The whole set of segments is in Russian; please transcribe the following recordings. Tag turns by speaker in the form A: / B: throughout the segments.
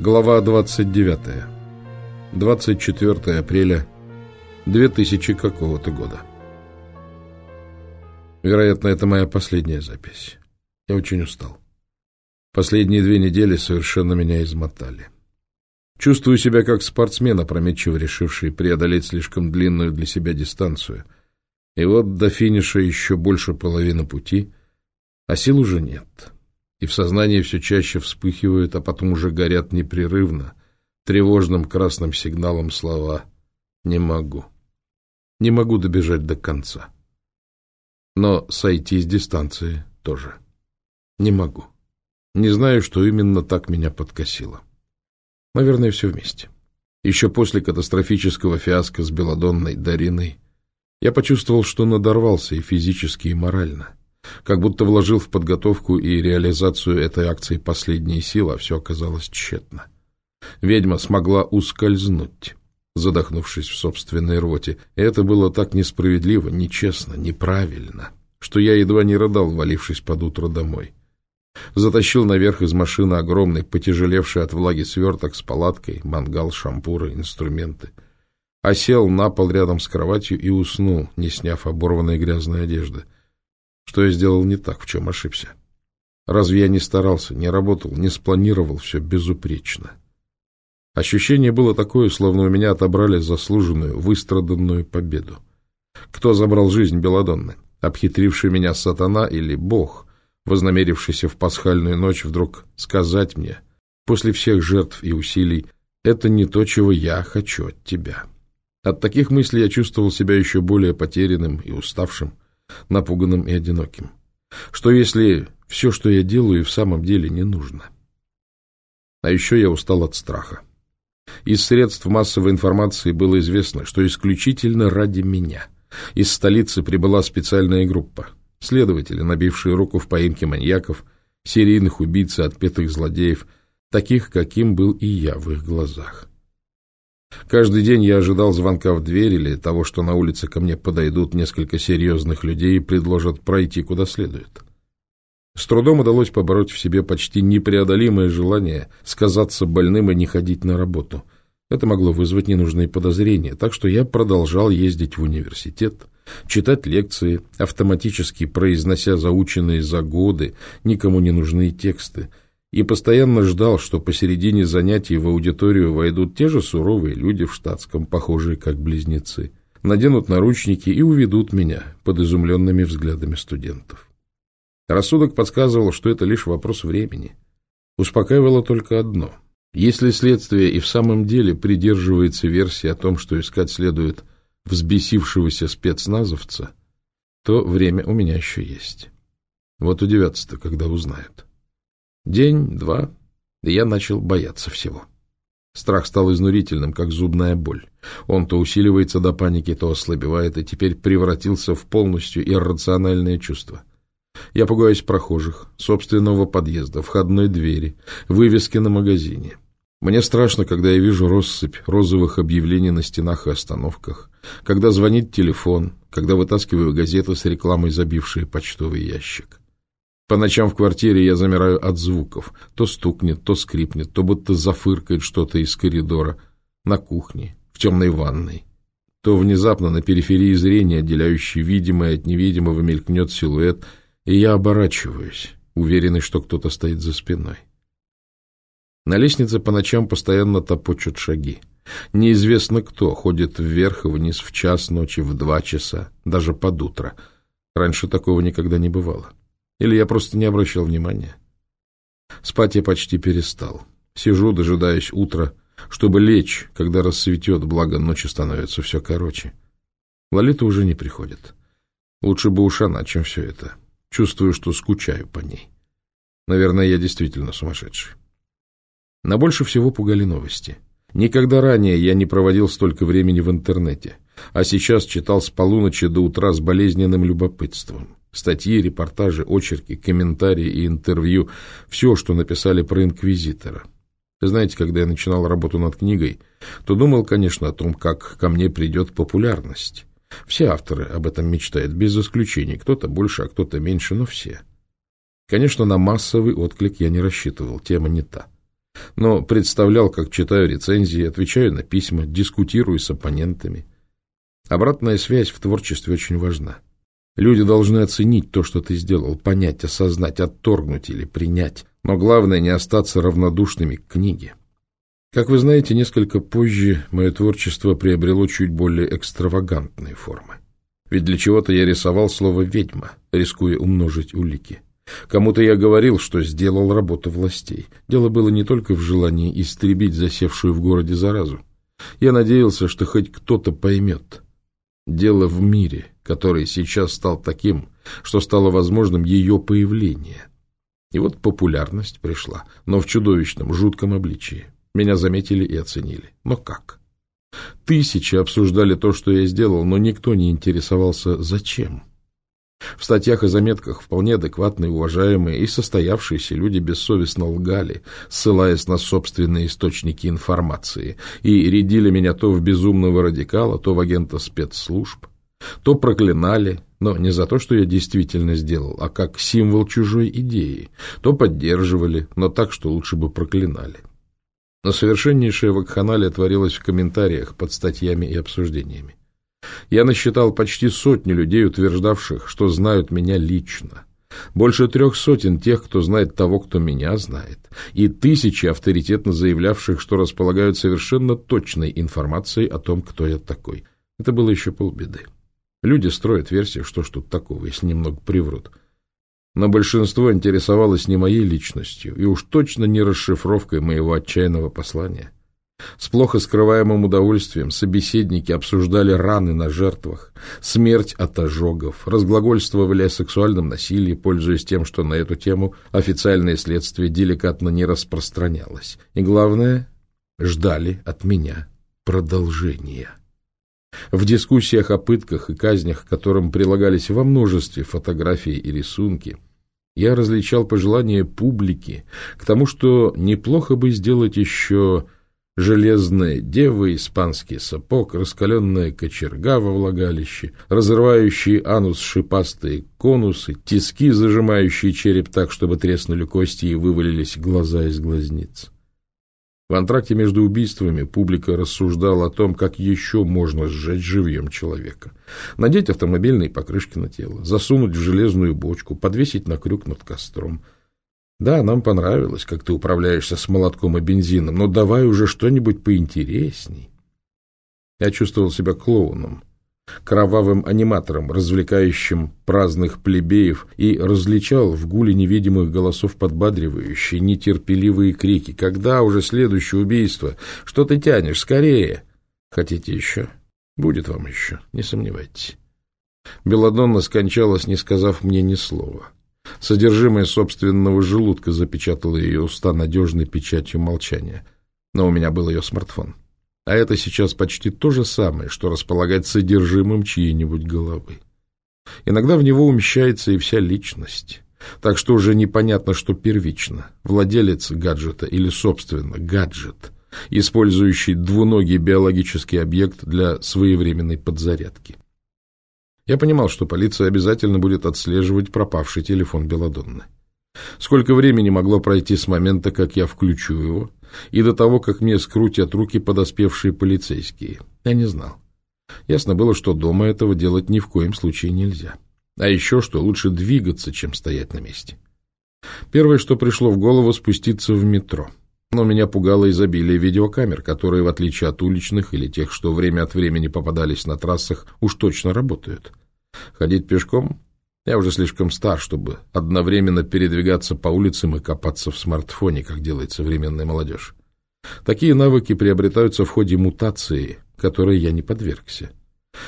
A: Глава 29. 24 апреля 2000 какого-то года. Вероятно, это моя последняя запись. Я очень устал. Последние две недели совершенно меня измотали. Чувствую себя как спортсмен, опрометчиво решивший преодолеть слишком длинную для себя дистанцию. И вот до финиша еще больше половины пути, а сил уже нет. И в сознании все чаще вспыхивают, а потом уже горят непрерывно, тревожным красным сигналом слова «не могу». Не могу добежать до конца. Но сойти с дистанции тоже. Не могу. Не знаю, что именно так меня подкосило. Наверное, все вместе. Еще после катастрофического фиаско с Беладонной Дариной я почувствовал, что надорвался и физически, и морально. Как будто вложил в подготовку и реализацию этой акции последние силы, а все оказалось тщетно. Ведьма смогла ускользнуть, задохнувшись в собственной рвоте. Это было так несправедливо, нечестно, неправильно, что я едва не рыдал, валившись под утро домой. Затащил наверх из машины огромный, потяжелевший от влаги сверток с палаткой, мангал, шампуры, инструменты. Осел на пол рядом с кроватью и уснул, не сняв оборванной грязной одежды. Что я сделал не так, в чем ошибся? Разве я не старался, не работал, не спланировал все безупречно? Ощущение было такое, словно у меня отобрали заслуженную, выстраданную победу. Кто забрал жизнь Беладонны? Обхитривший меня сатана или Бог, вознамерившийся в пасхальную ночь вдруг сказать мне, после всех жертв и усилий, это не то, чего я хочу от тебя. От таких мыслей я чувствовал себя еще более потерянным и уставшим, напуганным и одиноким. Что если все, что я делаю, в самом деле не нужно? А еще я устал от страха. Из средств массовой информации было известно, что исключительно ради меня из столицы прибыла специальная группа. Следователи, набившие руку в поимке маньяков, серийных убийц и отпетых злодеев, таких, каким был и я в их глазах. Каждый день я ожидал звонка в дверь или того, что на улице ко мне подойдут несколько серьезных людей и предложат пройти куда следует. С трудом удалось побороть в себе почти непреодолимое желание сказаться больным и не ходить на работу. Это могло вызвать ненужные подозрения, так что я продолжал ездить в университет, читать лекции, автоматически произнося заученные за годы никому не нужные тексты, и постоянно ждал, что посередине занятий в аудиторию войдут те же суровые люди в штатском, похожие как близнецы, наденут наручники и уведут меня под изумленными взглядами студентов. Рассудок подсказывал, что это лишь вопрос времени. Успокаивало только одно. Если следствие и в самом деле придерживается версии о том, что искать следует взбесившегося спецназовца, то время у меня еще есть. Вот удивятся-то, когда узнают. День, два, и я начал бояться всего. Страх стал изнурительным, как зубная боль. Он то усиливается до паники, то ослабевает, и теперь превратился в полностью иррациональное чувство. Я пугаюсь прохожих, собственного подъезда, входной двери, вывески на магазине. Мне страшно, когда я вижу россыпь розовых объявлений на стенах и остановках, когда звонит телефон, когда вытаскиваю газеты с рекламой, забившие почтовый ящик. По ночам в квартире я замираю от звуков. То стукнет, то скрипнет, то будто зафыркает что-то из коридора. На кухне, в темной ванной. То внезапно на периферии зрения, отделяющей видимое от невидимого, мелькнет силуэт, и я оборачиваюсь, уверенный, что кто-то стоит за спиной. На лестнице по ночам постоянно топочут шаги. Неизвестно кто ходит вверх и вниз в час ночи, в два часа, даже под утро. Раньше такого никогда не бывало. Или я просто не обращал внимания? Спать я почти перестал. Сижу, дожидаясь утра, чтобы лечь, когда рассветет, благо ночи становятся все короче. Лолита уже не приходит. Лучше бы уж она, чем все это. Чувствую, что скучаю по ней. Наверное, я действительно сумасшедший. На больше всего пугали новости. Никогда ранее я не проводил столько времени в интернете, а сейчас читал с полуночи до утра с болезненным любопытством. Статьи, репортажи, очерки, комментарии и интервью. Все, что написали про инквизитора. Знаете, когда я начинал работу над книгой, то думал, конечно, о том, как ко мне придет популярность. Все авторы об этом мечтают, без исключений. Кто-то больше, а кто-то меньше, но все. Конечно, на массовый отклик я не рассчитывал, тема не та. но представлял, как читаю рецензии, отвечаю на письма, дискутирую с оппонентами. Обратная связь в творчестве очень важна. Люди должны оценить то, что ты сделал, понять, осознать, отторгнуть или принять. Но главное не остаться равнодушными к книге. Как вы знаете, несколько позже мое творчество приобрело чуть более экстравагантные формы. Ведь для чего-то я рисовал слово «ведьма», рискуя умножить улики. Кому-то я говорил, что сделал работу властей. Дело было не только в желании истребить засевшую в городе заразу. Я надеялся, что хоть кто-то поймет. Дело в мире, который сейчас стал таким, что стало возможным ее появление. И вот популярность пришла, но в чудовищном, жутком обличии. Меня заметили и оценили. Но как? Тысячи обсуждали то, что я сделал, но никто не интересовался, зачем. В статьях и заметках вполне адекватные, уважаемые и состоявшиеся люди бессовестно лгали, ссылаясь на собственные источники информации, и рядили меня то в безумного радикала, то в агента спецслужб, то проклинали, но не за то, что я действительно сделал, а как символ чужой идеи, то поддерживали, но так, что лучше бы проклинали. Но совершеннейшая вакханалия творилась в комментариях под статьями и обсуждениями. Я насчитал почти сотни людей, утверждавших, что знают меня лично. Больше трех сотен тех, кто знает того, кто меня знает, и тысячи авторитетно заявлявших, что располагают совершенно точной информацией о том, кто я такой. Это было еще полбеды. Люди строят версии, что ж тут такого, если немного приврут. Но большинство интересовалось не моей личностью и уж точно не расшифровкой моего отчаянного послания. С плохо скрываемым удовольствием собеседники обсуждали раны на жертвах, смерть от ожогов, разглагольствовали о сексуальном насилии, пользуясь тем, что на эту тему официальное следствие деликатно не распространялось. И главное, ждали от меня продолжения. В дискуссиях о пытках и казнях, которым прилагались во множестве фотографии и рисунки, я различал пожелания публики к тому, что неплохо бы сделать еще железная дева, испанский сапог, раскаленная кочерга во влагалище, разрывающие анус шипастые конусы, тиски, зажимающие череп так, чтобы треснули кости и вывалились глаза из глазниц. В антракте между убийствами публика рассуждала о том, как еще можно сжечь живьем человека. Надеть автомобильные покрышки на тело, засунуть в железную бочку, подвесить на крюк над костром — да, нам понравилось, как ты управляешься с молотком и бензином, но давай уже что-нибудь поинтересней. Я чувствовал себя клоуном, кровавым аниматором, развлекающим праздных плебеев, и различал в гуле невидимых голосов подбадривающие, нетерпеливые крики. «Когда уже следующее убийство? Что ты тянешь? Скорее!» «Хотите еще? Будет вам еще, не сомневайтесь». Беладонна скончалась, не сказав мне ни слова. Содержимое собственного желудка запечатало ее уста надежной печатью молчания. Но у меня был ее смартфон. А это сейчас почти то же самое, что располагать содержимым чьей-нибудь головы. Иногда в него умещается и вся личность. Так что уже непонятно, что первично. Владелец гаджета или, собственно, гаджет, использующий двуногий биологический объект для своевременной подзарядки. Я понимал, что полиция обязательно будет отслеживать пропавший телефон Беладонны. Сколько времени могло пройти с момента, как я включу его, и до того, как мне скрутят руки подоспевшие полицейские, я не знал. Ясно было, что дома этого делать ни в коем случае нельзя. А еще что лучше двигаться, чем стоять на месте. Первое, что пришло в голову, спуститься в метро. Но меня пугало изобилие видеокамер, которые, в отличие от уличных или тех, что время от времени попадались на трассах, уж точно работают. Ходить пешком? Я уже слишком стар, чтобы одновременно передвигаться по улицам и копаться в смартфоне, как делает современная молодежь. Такие навыки приобретаются в ходе мутации, которой я не подвергся.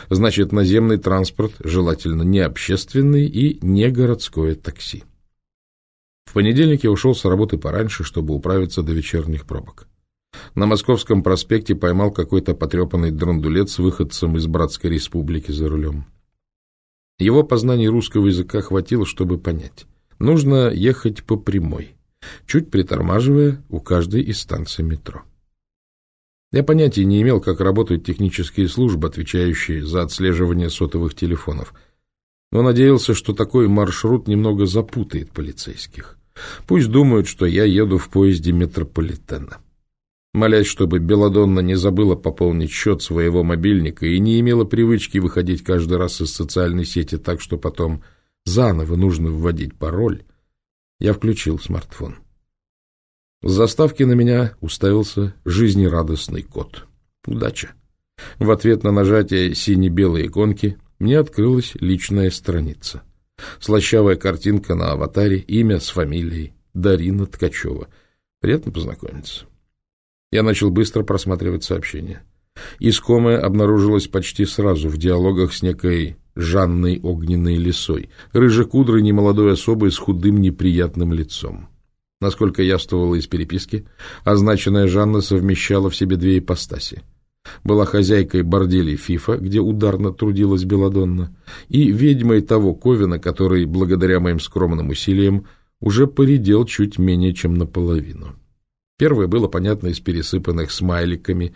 A: Значит, наземный транспорт, желательно не общественный и не городское такси. В понедельник я ушел с работы пораньше, чтобы управиться до вечерних пробок. На Московском проспекте поймал какой-то потрепанный драндулет с выходцем из Братской республики за рулем. Его познаний русского языка хватило, чтобы понять. Нужно ехать по прямой, чуть притормаживая у каждой из станций метро. Я понятия не имел, как работают технические службы, отвечающие за отслеживание сотовых телефонов, но надеялся, что такой маршрут немного запутает полицейских. Пусть думают, что я еду в поезде метрополитена. Молясь, чтобы Беладонна не забыла пополнить счет своего мобильника и не имела привычки выходить каждый раз из социальной сети так, что потом заново нужно вводить пароль, я включил смартфон. С заставки на меня уставился жизнерадостный кот. Удача. В ответ на нажатие сине-белой иконки мне открылась личная страница. Слащавая картинка на аватаре, имя с фамилией Дарина Ткачева. Приятно познакомиться. Я начал быстро просматривать сообщения. Искомое обнаружилось почти сразу в диалогах с некой Жанной огненной лисой, рыжекудрой немолодой особой с худым неприятным лицом. Насколько явствовало из переписки, означенная Жанна совмещала в себе две ипостаси. Была хозяйкой борделей Фифа, где ударно трудилась Беладонна, и ведьмой того Ковина, который, благодаря моим скромным усилиям, уже поредел чуть менее чем наполовину. Первое было понятно из пересыпанных смайликами,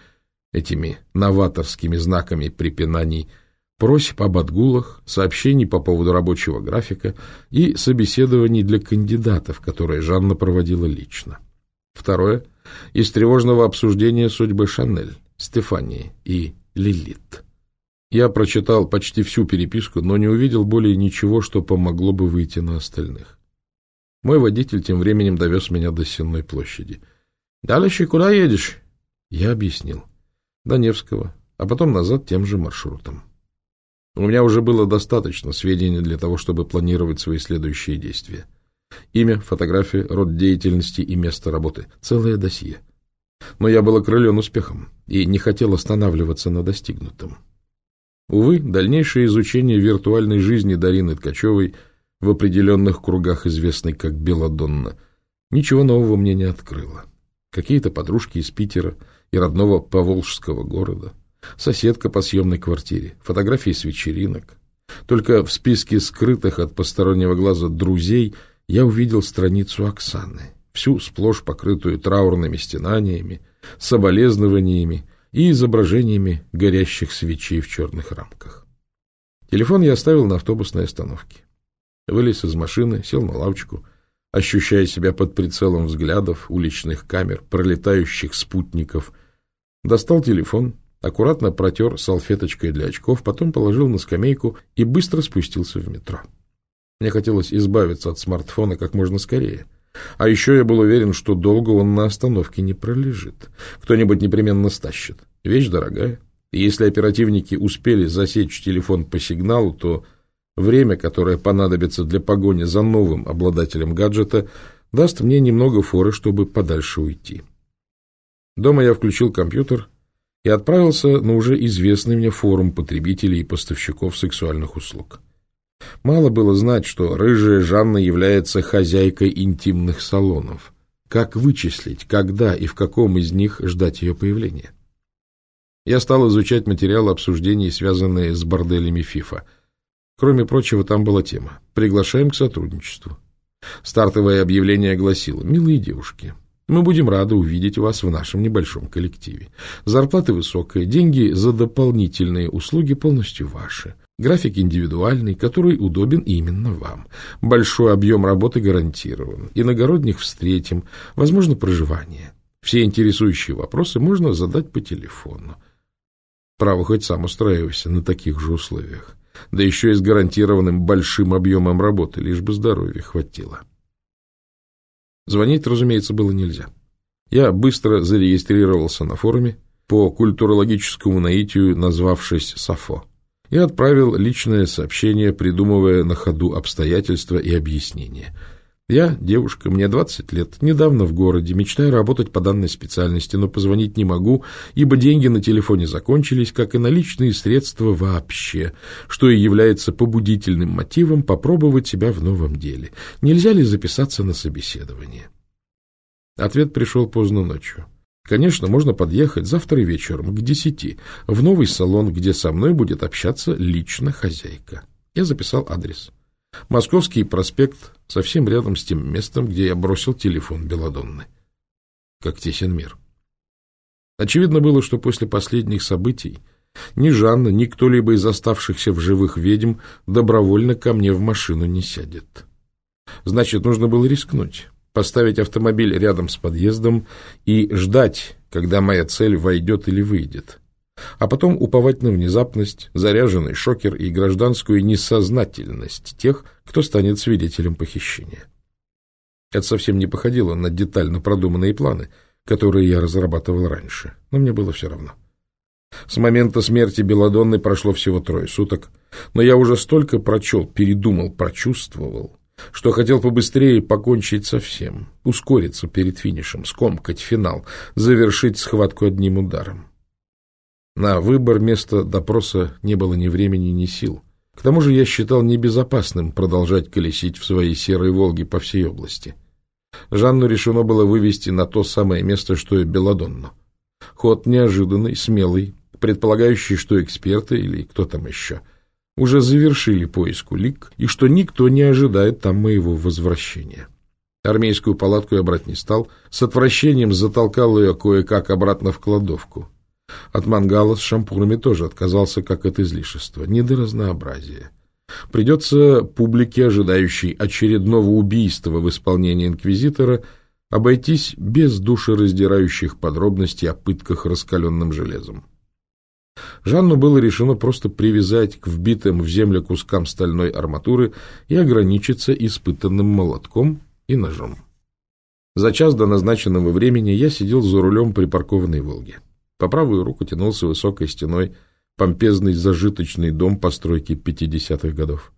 A: этими новаторскими знаками препинаний, просьб об отгулах, сообщений по поводу рабочего графика и собеседований для кандидатов, которые Жанна проводила лично. Второе — из тревожного обсуждения судьбы Шанель, Стефании и Лилит. Я прочитал почти всю переписку, но не увидел более ничего, что помогло бы выйти на остальных. Мой водитель тем временем довез меня до Сенной площади — Дальше куда едешь? Я объяснил. До Невского, а потом назад тем же маршрутом. У меня уже было достаточно сведений для того, чтобы планировать свои следующие действия. Имя, фотография, род деятельности и место работы. Целое досье. Но я был окрылен успехом и не хотел останавливаться на достигнутом. Увы, дальнейшее изучение виртуальной жизни Дарины Ткачевой в определенных кругах, известной как Беладонна, ничего нового мне не открыло какие-то подружки из Питера и родного Поволжского города, соседка по съемной квартире, фотографии с вечеринок. Только в списке скрытых от постороннего глаза друзей я увидел страницу Оксаны, всю сплошь покрытую траурными стенаниями, соболезнованиями и изображениями горящих свечей в черных рамках. Телефон я оставил на автобусной остановке. Вылез из машины, сел на лавочку — ощущая себя под прицелом взглядов, уличных камер, пролетающих спутников. Достал телефон, аккуратно протер салфеточкой для очков, потом положил на скамейку и быстро спустился в метро. Мне хотелось избавиться от смартфона как можно скорее. А еще я был уверен, что долго он на остановке не пролежит. Кто-нибудь непременно стащит. Вещь дорогая. И если оперативники успели засечь телефон по сигналу, то Время, которое понадобится для погони за новым обладателем гаджета, даст мне немного форы, чтобы подальше уйти. Дома я включил компьютер и отправился на уже известный мне форум потребителей и поставщиков сексуальных услуг. Мало было знать, что рыжая Жанна является хозяйкой интимных салонов. Как вычислить, когда и в каком из них ждать ее появления? Я стал изучать материалы обсуждений, связанные с борделями ФИФА – Кроме прочего, там была тема «Приглашаем к сотрудничеству». Стартовое объявление гласило «Милые девушки, мы будем рады увидеть вас в нашем небольшом коллективе. Зарплата высокая, деньги за дополнительные услуги полностью ваши. График индивидуальный, который удобен именно вам. Большой объем работы гарантирован. Иногородних встретим, возможно, проживание. Все интересующие вопросы можно задать по телефону. Право, хоть сам устраивайся на таких же условиях да еще и с гарантированным большим объемом работы, лишь бы здоровья хватило. Звонить, разумеется, было нельзя. Я быстро зарегистрировался на форуме по культурологическому наитию, назвавшись «Сафо», и отправил личное сообщение, придумывая на ходу обстоятельства и объяснения – я девушка, мне 20 лет, недавно в городе, мечтаю работать по данной специальности, но позвонить не могу, ибо деньги на телефоне закончились, как и наличные средства вообще, что и является побудительным мотивом попробовать себя в новом деле. Нельзя ли записаться на собеседование? Ответ пришел поздно ночью. Конечно, можно подъехать завтра вечером к десяти в новый салон, где со мной будет общаться лично хозяйка. Я записал адрес. Московский проспект, совсем рядом с тем местом, где я бросил телефон Беладонны. Как тесен мир. Очевидно было, что после последних событий ни Жанна, ни кто-либо из оставшихся в живых ведьм добровольно ко мне в машину не сядет. Значит, нужно было рискнуть. поставить автомобиль рядом с подъездом и ждать, когда моя цель войдет или выйдет, а потом уповать на внезапность, заряженный шокер и гражданскую несознательность тех, кто станет свидетелем похищения. Это совсем не походило на детально продуманные планы, которые я разрабатывал раньше, но мне было все равно. С момента смерти Беладонны прошло всего трое суток, но я уже столько прочел, передумал, прочувствовал, что хотел побыстрее покончить со всем, ускориться перед финишем, скомкать финал, завершить схватку одним ударом. На выбор места допроса не было ни времени, ни сил. К тому же я считал небезопасным продолжать колесить в своей серой «Волге» по всей области. Жанну решено было вывести на то самое место, что и Беладонну. Ход неожиданный, смелый, предполагающий, что эксперты или кто там еще уже завершили поиск улик и что никто не ожидает там моего возвращения. Армейскую палатку я брать не стал, с отвращением затолкал ее кое-как обратно в кладовку. От мангала с шампурами тоже отказался, как от излишества. Не до разнообразия. Придется публике, ожидающей очередного убийства в исполнении инквизитора, обойтись без душераздирающих подробностей о пытках раскаленным железом. Жанну было решено просто привязать к вбитым в землю кускам стальной арматуры и ограничиться испытанным молотком и ножом. За час до назначенного времени я сидел за рулем припаркованной «Волги». По правую руку тянулся высокой стеной помпезный зажиточный дом постройки 50-х годов.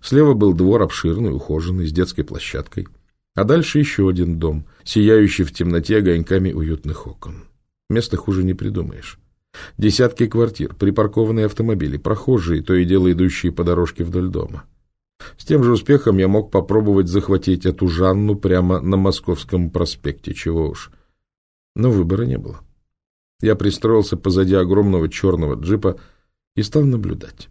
A: Слева был двор обширный, ухоженный, с детской площадкой. А дальше еще один дом, сияющий в темноте огоньками уютных окон. Места хуже не придумаешь. Десятки квартир, припаркованные автомобили, прохожие, то и дело идущие по дорожке вдоль дома. С тем же успехом я мог попробовать захватить эту Жанну прямо на Московском проспекте, чего уж. Но выбора не было. Я пристроился позади огромного черного джипа и стал наблюдать.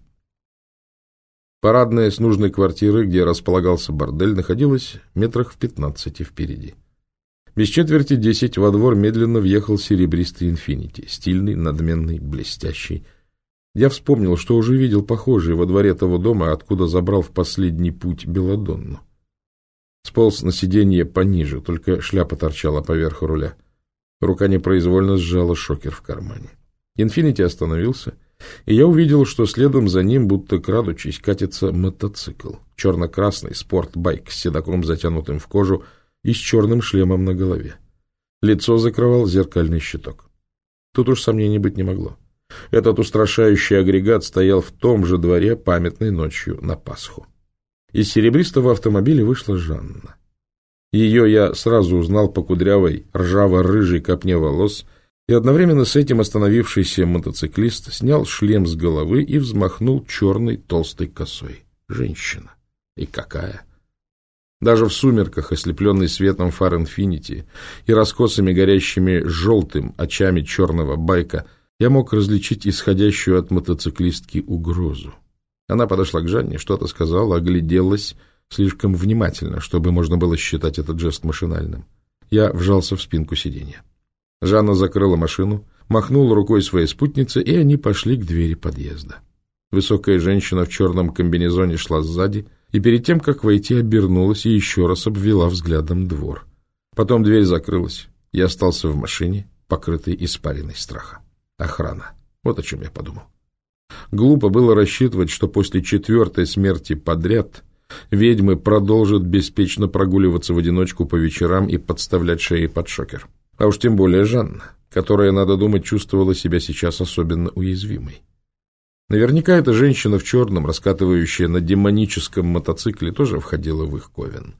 A: Парадная с нужной квартиры, где располагался бордель, находилась метрах в пятнадцати впереди. Без четверти десять во двор медленно въехал серебристый «Инфинити», стильный, надменный, блестящий. Я вспомнил, что уже видел похожий во дворе того дома, откуда забрал в последний путь Беладонну. Сполз на сиденье пониже, только шляпа торчала поверх руля. Рука непроизвольно сжала шокер в кармане. «Инфинити» остановился, и я увидел, что следом за ним, будто крадучись, катится мотоцикл. Черно-красный спортбайк с седаком, затянутым в кожу, и с черным шлемом на голове. Лицо закрывал зеркальный щиток. Тут уж сомнений быть не могло. Этот устрашающий агрегат стоял в том же дворе памятной ночью на Пасху. Из серебристого автомобиля вышла Жанна. Ее я сразу узнал по кудрявой, ржаво-рыжей копне волос, и одновременно с этим остановившийся мотоциклист снял шлем с головы и взмахнул черной толстой косой. Женщина. И какая! Даже в сумерках, ослепленный светом фар «Инфинити» и раскосами горящими желтым очами черного байка, я мог различить исходящую от мотоциклистки угрозу. Она подошла к Жанне, что-то сказала, огляделась слишком внимательно, чтобы можно было считать этот жест машинальным. Я вжался в спинку сиденья. Жанна закрыла машину, махнула рукой своей спутнице, и они пошли к двери подъезда. Высокая женщина в черном комбинезоне шла сзади — и перед тем, как войти, обернулась и еще раз обвела взглядом двор. Потом дверь закрылась. Я остался в машине, покрытый испариной страха. Охрана. Вот о чем я подумал. Глупо было рассчитывать, что после четвертой смерти подряд ведьмы продолжат беспечно прогуливаться в одиночку по вечерам и подставлять шеи под шокер. А уж тем более Жанна, которая, надо думать, чувствовала себя сейчас особенно уязвимой. Наверняка эта женщина в черном, раскатывающая на демоническом мотоцикле, тоже входила в их ковен.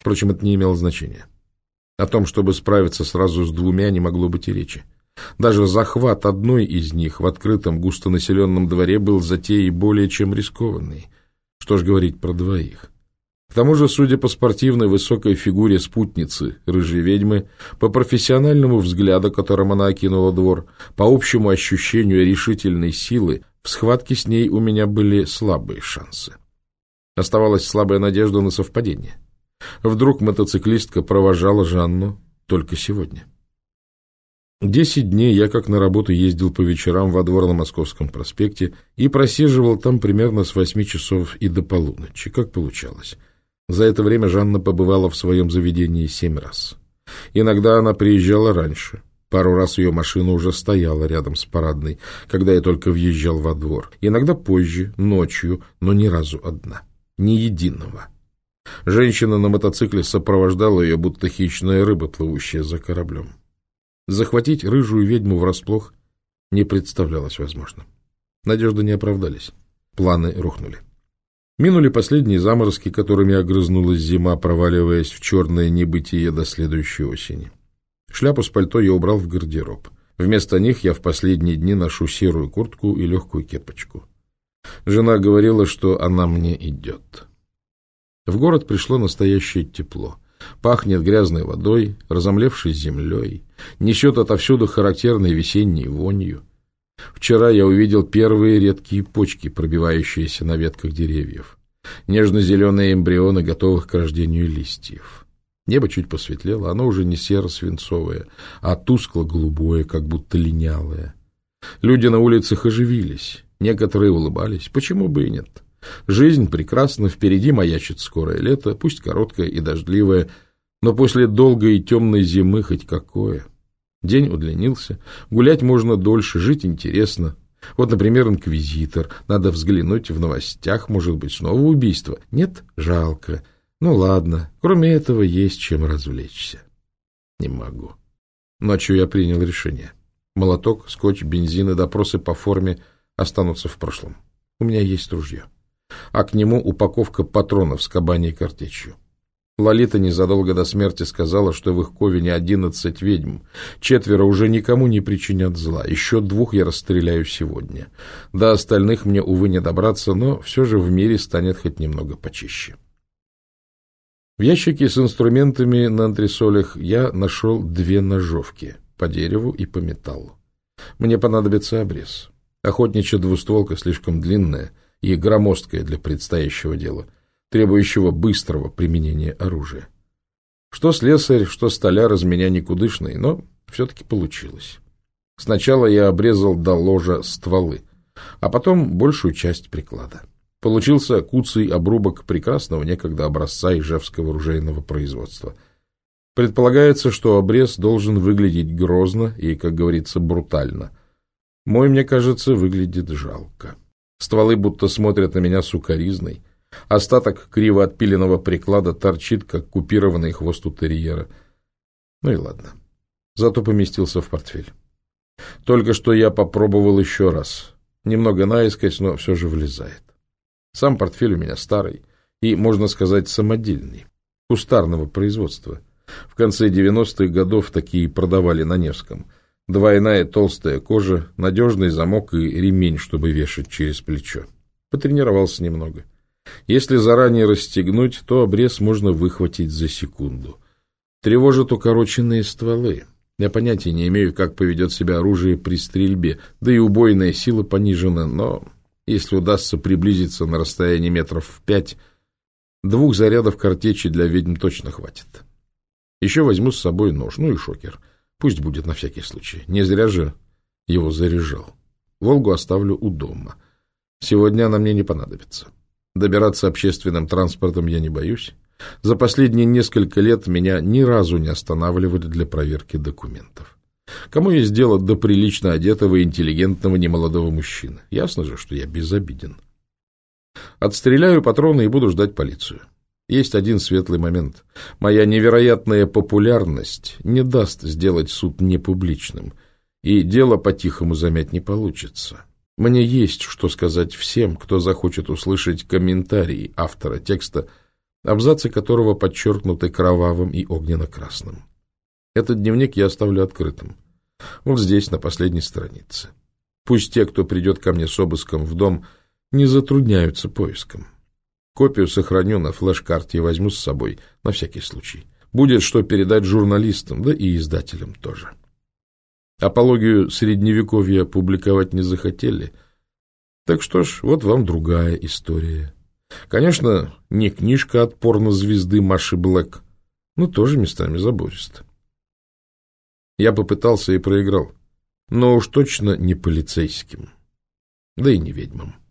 A: Впрочем, это не имело значения. О том, чтобы справиться сразу с двумя, не могло быть и речи. Даже захват одной из них в открытом густонаселенном дворе был затеей более чем рискованной. Что ж говорить про двоих. К тому же, судя по спортивной высокой фигуре спутницы, рыжей ведьмы, по профессиональному взгляду, которым она окинула двор, по общему ощущению решительной силы, в схватке с ней у меня были слабые шансы. Оставалась слабая надежда на совпадение. Вдруг мотоциклистка провожала Жанну только сегодня. Десять дней я как на работу ездил по вечерам во двор на Московском проспекте и просиживал там примерно с восьми часов и до полуночи, как получалось – За это время Жанна побывала в своем заведении семь раз. Иногда она приезжала раньше. Пару раз ее машина уже стояла рядом с парадной, когда я только въезжал во двор. Иногда позже, ночью, но ни разу одна. Ни единого. Женщина на мотоцикле сопровождала ее, будто хищная рыба, плывущая за кораблем. Захватить рыжую ведьму врасплох не представлялось возможным. Надежды не оправдались. Планы рухнули. Минули последние заморозки, которыми огрызнулась зима, проваливаясь в черное небытие до следующей осени. Шляпу с пальто я убрал в гардероб. Вместо них я в последние дни ношу серую куртку и легкую кепочку. Жена говорила, что она мне идет. В город пришло настоящее тепло. Пахнет грязной водой, разомлевшей землей, несет отовсюду характерной весенней вонью. Вчера я увидел первые редкие почки, пробивающиеся на ветках деревьев. Нежно-зеленые эмбрионы, готовых к рождению листьев. Небо чуть посветлело, оно уже не серо-свинцовое, а тускло-голубое, как будто линялое. Люди на улицах оживились, некоторые улыбались, почему бы и нет. Жизнь прекрасна, впереди маячит скорое лето, пусть короткое и дождливое, но после долгой и темной зимы хоть какое. День удлинился, гулять можно дольше, жить интересно. Вот, например, инквизитор. Надо взглянуть в новостях, может быть, снова убийство. Нет, жалко. Ну ладно, кроме этого есть чем развлечься. Не могу. Ночью я принял решение. Молоток, скотч, бензин и допросы по форме останутся в прошлом. У меня есть ружье. А к нему упаковка патронов с кабаней картечью. Лолита незадолго до смерти сказала, что в их ковине одиннадцать ведьм. Четверо уже никому не причинят зла. Еще двух я расстреляю сегодня. До остальных мне, увы, не добраться, но все же в мире станет хоть немного почище. В ящике с инструментами на антресолях я нашел две ножовки по дереву и по металлу. Мне понадобится обрез. Охотничья двустволка слишком длинная и громоздкая для предстоящего дела — требующего быстрого применения оружия. Что слесарь, что столяр из меня никудышный, но все-таки получилось. Сначала я обрезал до ложа стволы, а потом большую часть приклада. Получился куцый обрубок прекрасного некогда образца ижевского ружейного производства. Предполагается, что обрез должен выглядеть грозно и, как говорится, брутально. Мой, мне кажется, выглядит жалко. Стволы будто смотрят на меня сукоризной — Остаток криво отпиленного приклада торчит, как купированный хвост у терьера. Ну и ладно. Зато поместился в портфель. Только что я попробовал еще раз. Немного наискось, но все же влезает. Сам портфель у меня старый и, можно сказать, самодельный, кустарного производства. В конце 90-х годов такие продавали на Невском. Двойная толстая кожа, надежный замок и ремень, чтобы вешать через плечо. Потренировался немного. Если заранее расстегнуть, то обрез можно выхватить за секунду. Тревожат укороченные стволы. Я понятия не имею, как поведет себя оружие при стрельбе, да и убойная сила понижена, но если удастся приблизиться на расстояние метров в пять, двух зарядов картечи для ведьм точно хватит. Еще возьму с собой нож, ну и шокер. Пусть будет на всякий случай. Не зря же его заряжал. Волгу оставлю у дома. Сегодня она мне не понадобится. Добираться общественным транспортом я не боюсь. За последние несколько лет меня ни разу не останавливали для проверки документов. Кому есть дело до прилично одетого интеллигентного немолодого мужчины? Ясно же, что я безобиден. Отстреляю патроны и буду ждать полицию. Есть один светлый момент. Моя невероятная популярность не даст сделать суд непубличным, и дело по-тихому замять не получится. Мне есть что сказать всем, кто захочет услышать комментарии автора текста, абзацы которого подчеркнуты кровавым и огненно-красным. Этот дневник я оставлю открытым. Вот здесь, на последней странице. Пусть те, кто придет ко мне с обыском в дом, не затрудняются поиском. Копию сохраню на флеш-карте и возьму с собой, на всякий случай. Будет что передать журналистам, да и издателям тоже. Апологию Средневековья публиковать не захотели. Так что ж, вот вам другая история. Конечно, не книжка от порно-звезды Маши Блэк, но тоже местами заборист. Я попытался и проиграл, но уж точно не полицейским, да и не ведьмам.